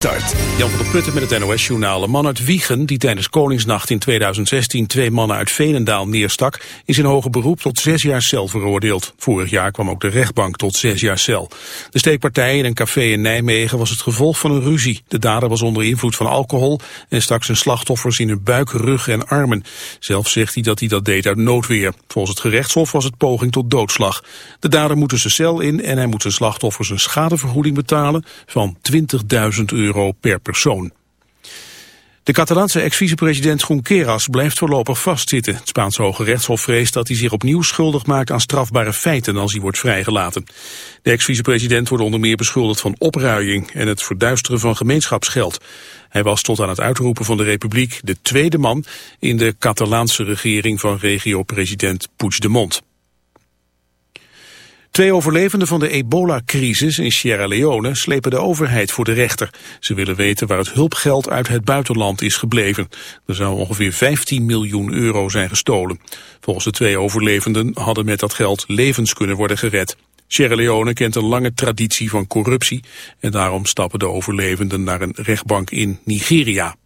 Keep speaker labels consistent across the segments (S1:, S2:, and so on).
S1: Jan van der Putten met het NOS-journaal. Een man uit Wiegen, die tijdens Koningsnacht in 2016 twee mannen uit Venendaal neerstak, is in hoger beroep tot zes jaar cel veroordeeld. Vorig jaar kwam ook de rechtbank tot zes jaar cel. De steekpartij in een café in Nijmegen was het gevolg van een ruzie. De dader was onder invloed van alcohol en stak zijn slachtoffers in hun buik, rug en armen. Zelf zegt hij dat hij dat deed uit noodweer. Volgens het gerechtshof was het poging tot doodslag. De dader moet dus zijn cel in en hij moet zijn slachtoffers een schadevergoeding betalen van 20.000 euro per persoon. De Catalaanse ex-vicepresident Junqueras blijft voorlopig vastzitten. Het Spaanse Hoge Rechtshof vreest dat hij zich opnieuw schuldig maakt aan strafbare feiten als hij wordt vrijgelaten. De ex-vicepresident wordt onder meer beschuldigd van opruiing en het verduisteren van gemeenschapsgeld. Hij was tot aan het uitroepen van de republiek de tweede man in de Catalaanse regering van regio-president Puigdemont. Twee overlevenden van de ebola-crisis in Sierra Leone slepen de overheid voor de rechter. Ze willen weten waar het hulpgeld uit het buitenland is gebleven. Er zou ongeveer 15 miljoen euro zijn gestolen. Volgens de twee overlevenden hadden met dat geld levens kunnen worden gered. Sierra Leone kent een lange traditie van corruptie en daarom stappen de overlevenden naar een rechtbank in Nigeria.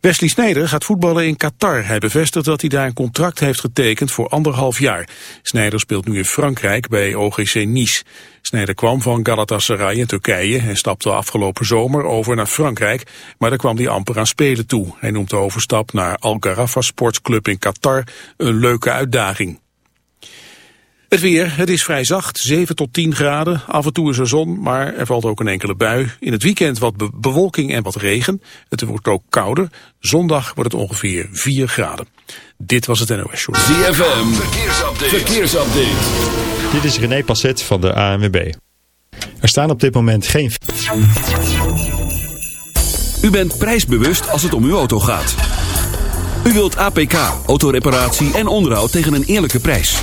S1: Wesley Sneijder gaat voetballen in Qatar. Hij bevestigt dat hij daar een contract heeft getekend voor anderhalf jaar. Sneijder speelt nu in Frankrijk bij OGC Nice. Sneijder kwam van Galatasaray in Turkije en stapte afgelopen zomer over naar Frankrijk, maar daar kwam hij amper aan spelen toe. Hij noemt de overstap naar Al Garafa Sportsclub in Qatar een leuke uitdaging. Het weer, het is vrij zacht, 7 tot 10 graden. Af en toe is er zon, maar er valt ook een enkele bui. In het weekend wat bewolking en wat regen. Het wordt ook kouder. Zondag wordt het ongeveer 4 graden. Dit was het NOS Show.
S2: ZFM, verkeersupdate. verkeersupdate.
S3: Dit is René Passet van de ANWB. Er staan op dit moment geen...
S2: U bent prijsbewust als het om uw auto gaat. U wilt APK, autoreparatie en onderhoud tegen een eerlijke prijs.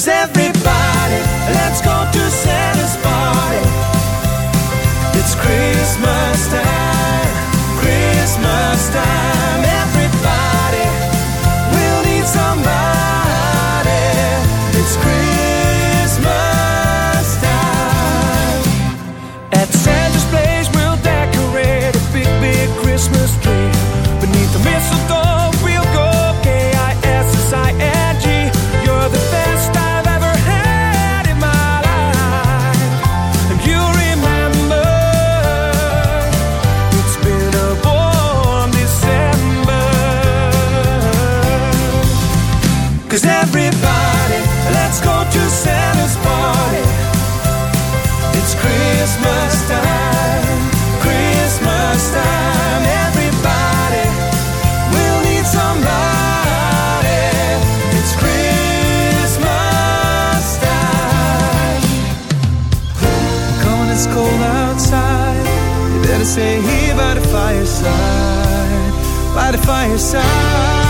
S4: Cause every right at
S5: fire's side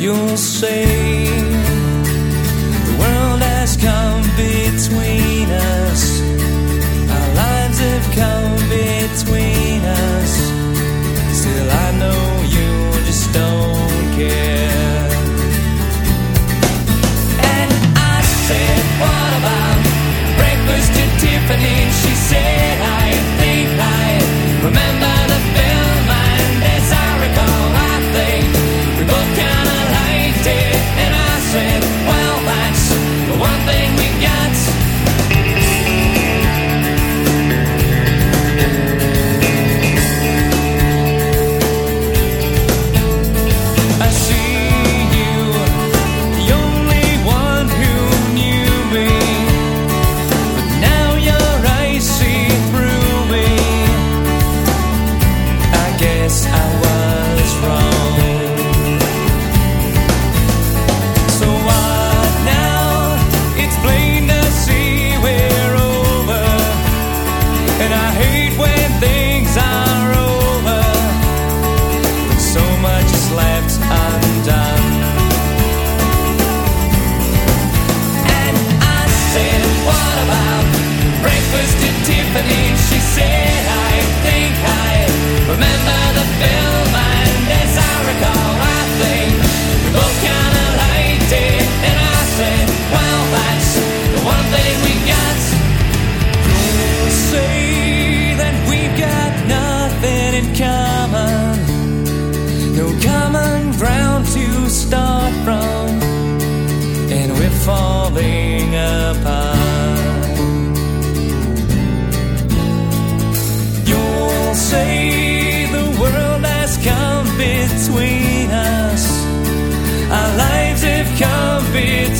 S6: you'll say
S7: the world has come between.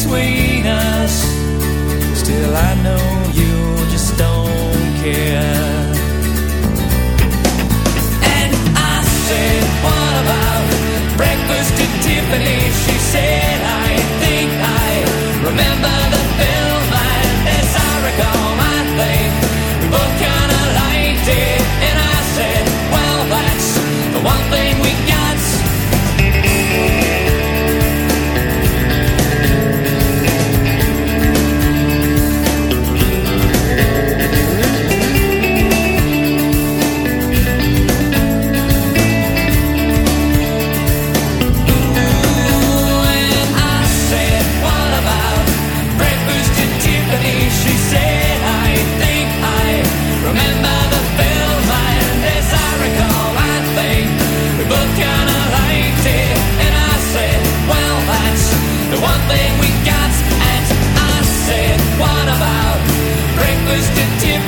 S7: between us. Still, I know you just don't care. And I said, What about breakfast at Tiffany? She said, I think I remember.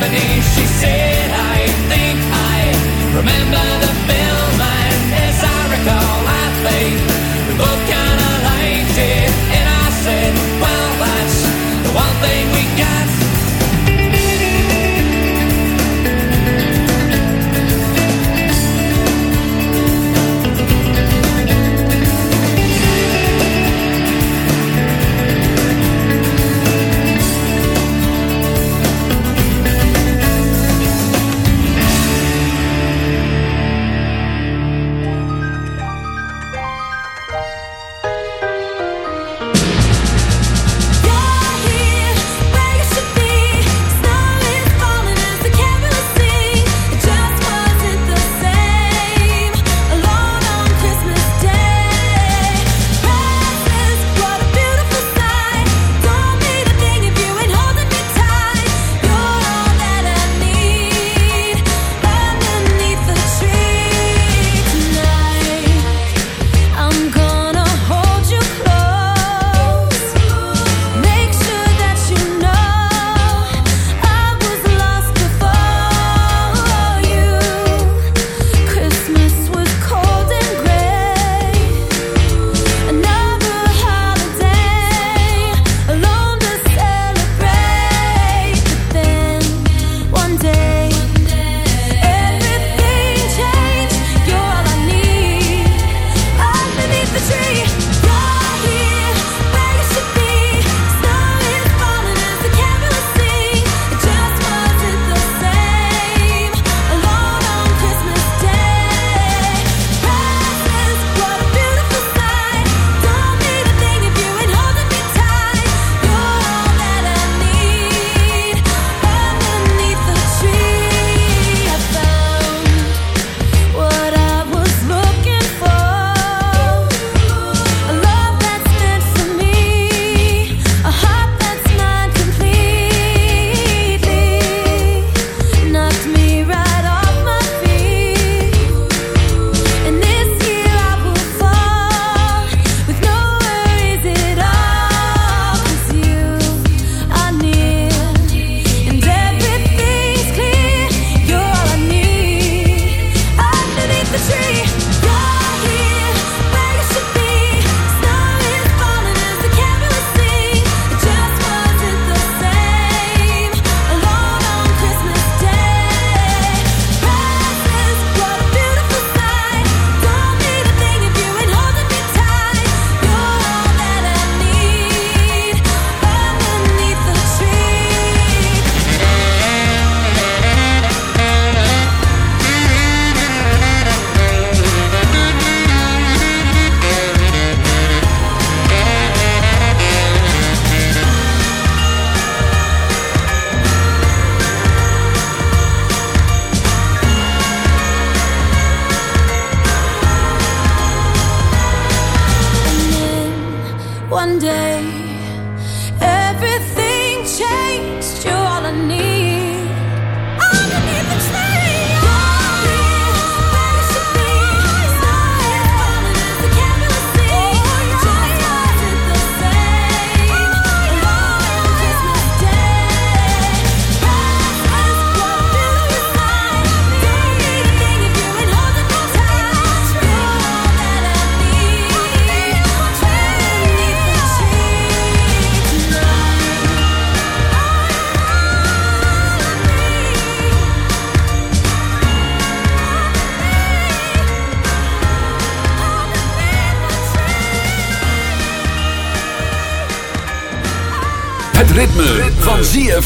S7: company. She said, I think I remember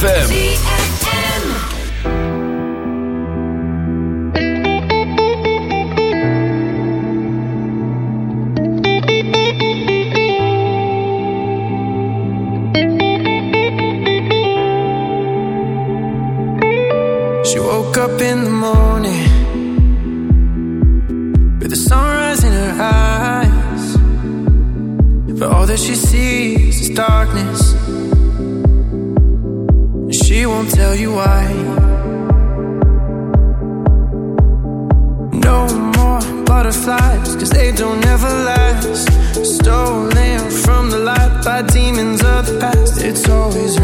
S2: ZFM.
S5: She woke up in the morning always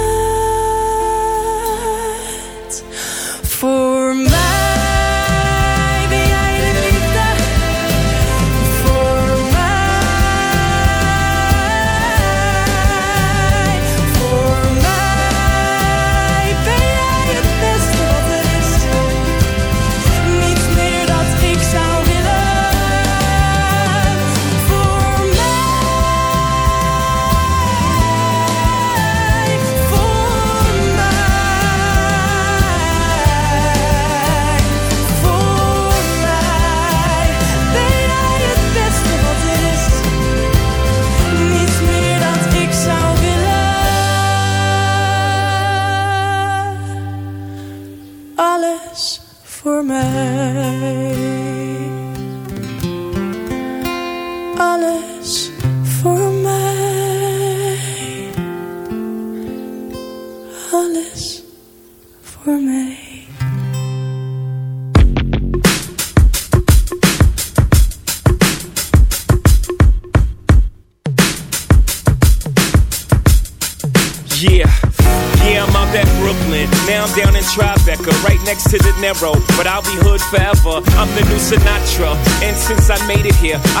S8: here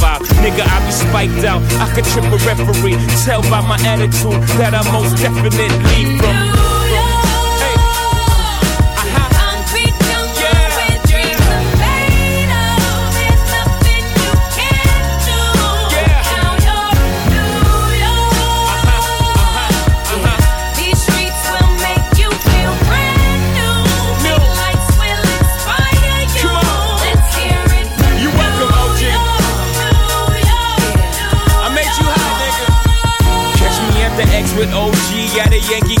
S8: Nigga, I be spiked out, I could trip a referee. Tell by my attitude that I most definitely from. At a Yankee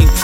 S8: mean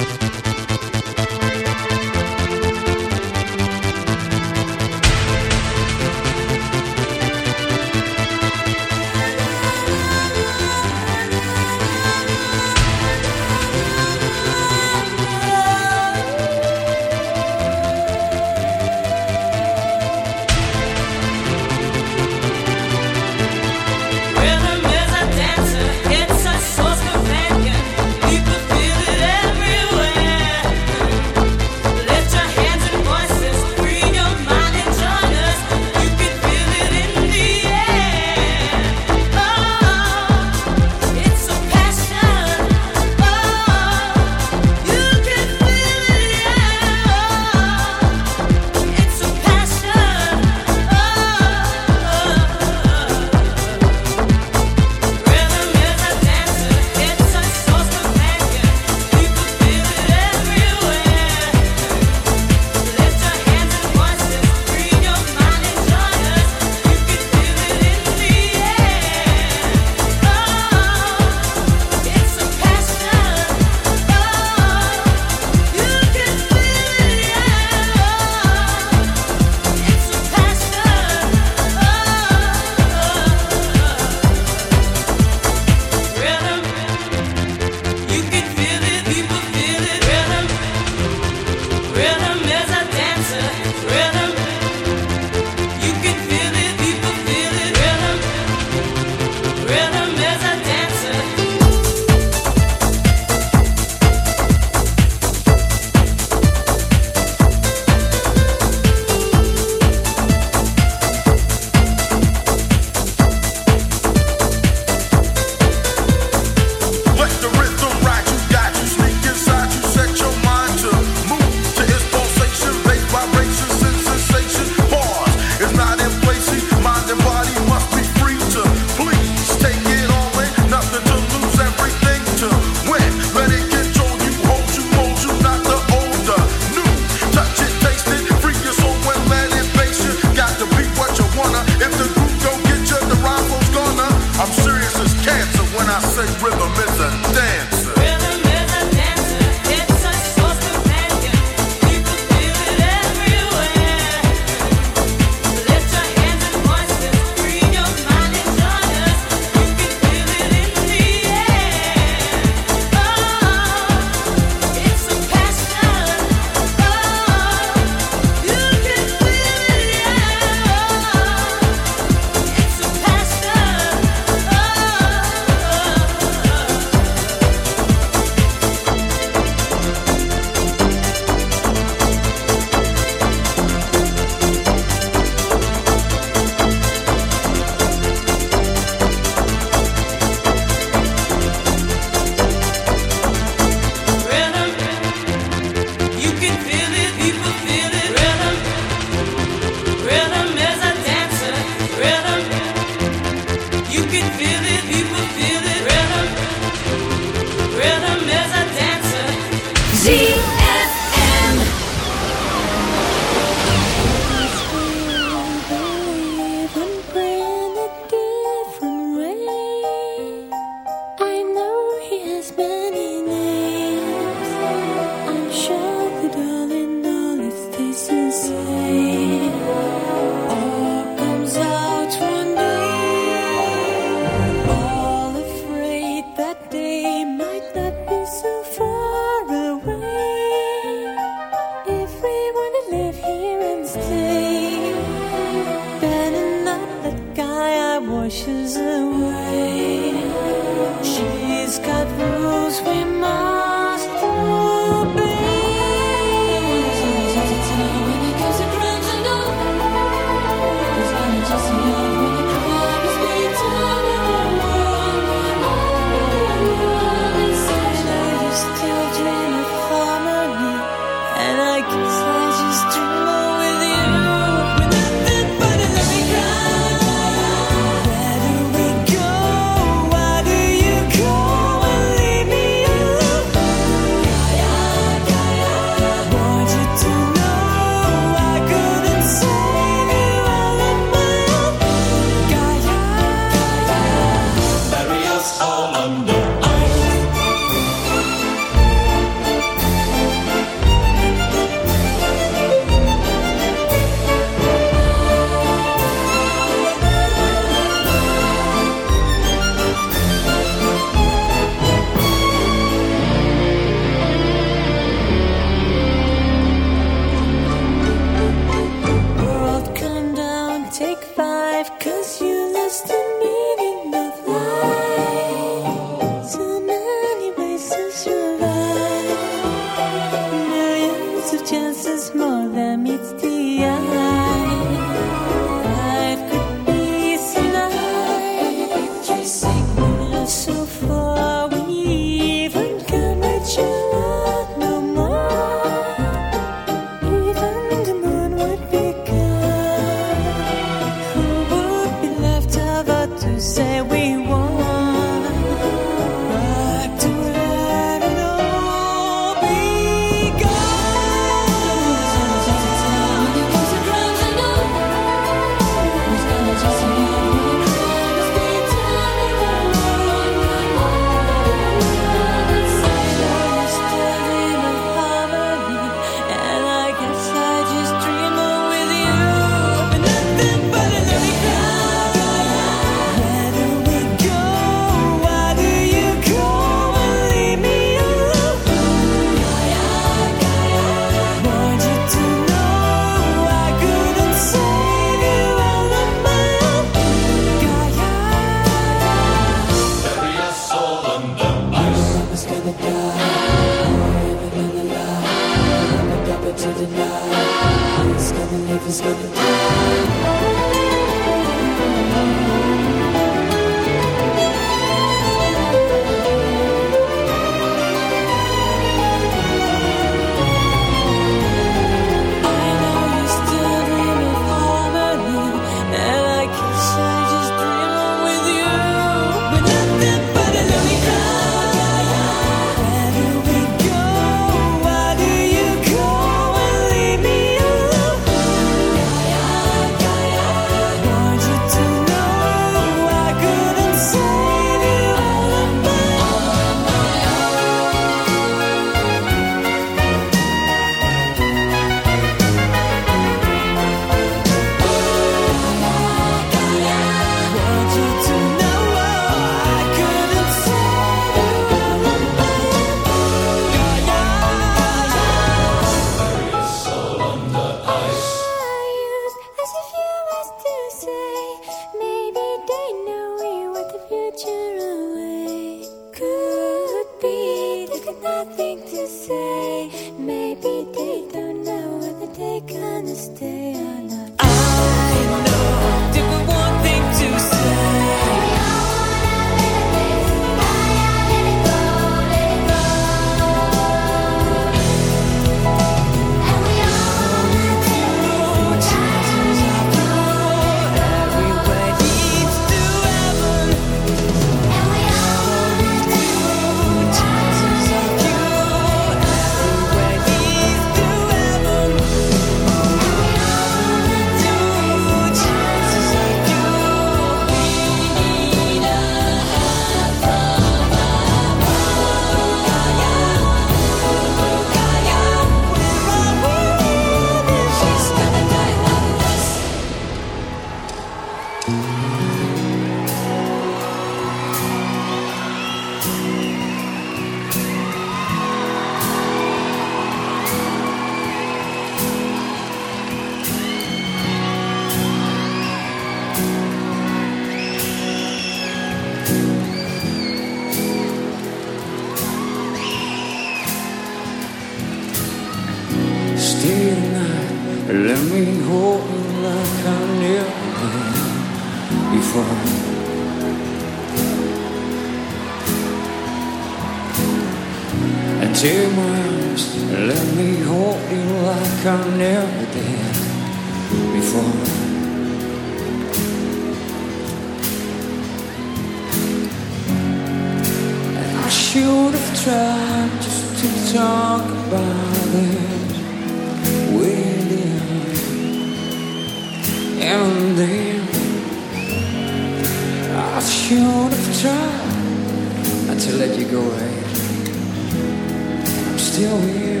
S9: still
S5: here.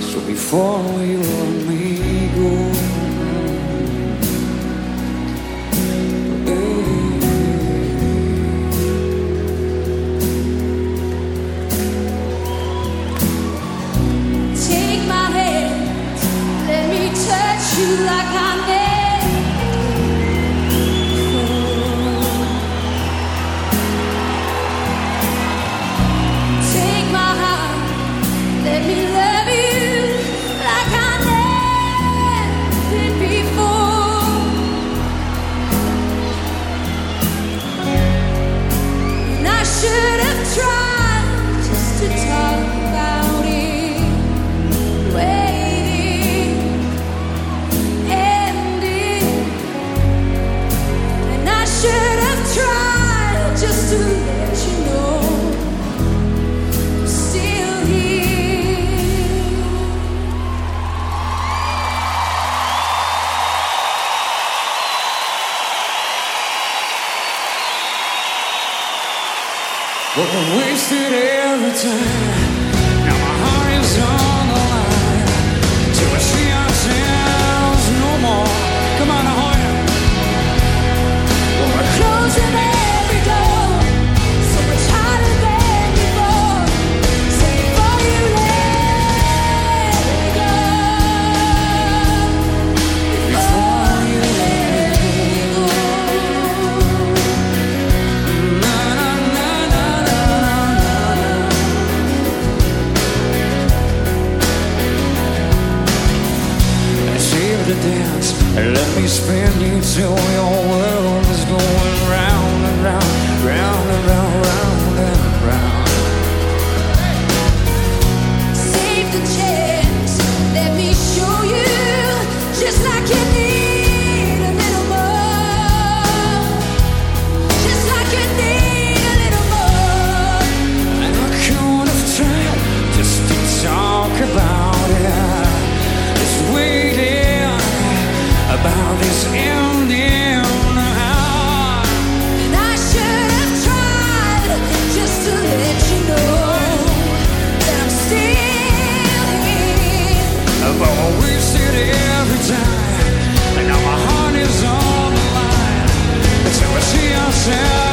S5: So before we
S10: were me.
S5: dance. Let me spin you till your world is going round and round. se acerta.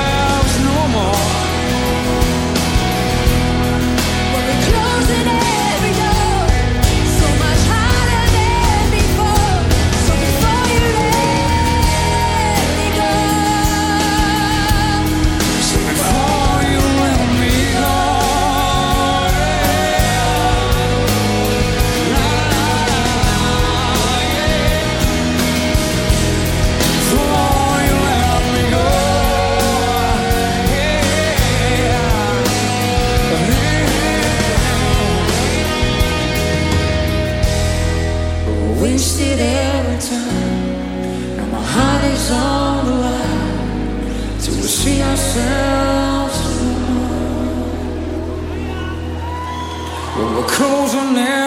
S5: now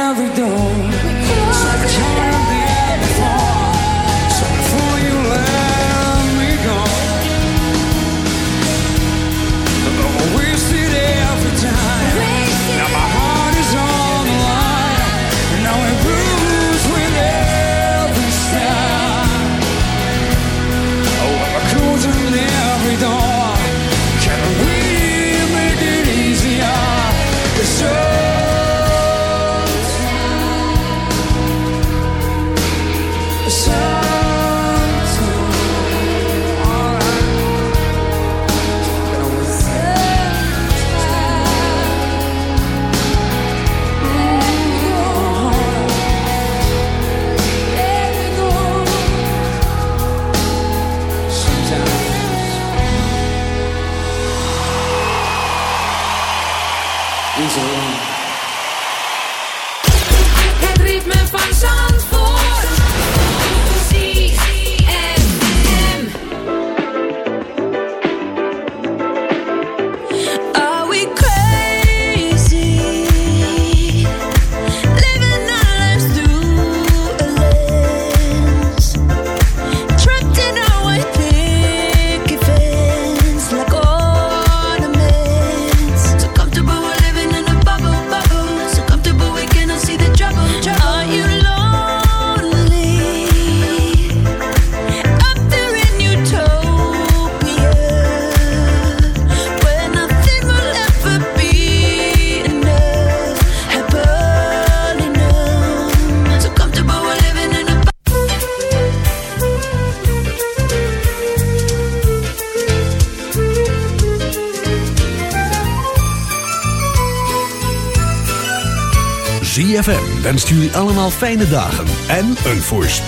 S2: wenst jullie allemaal fijne dagen en een voorspoedig.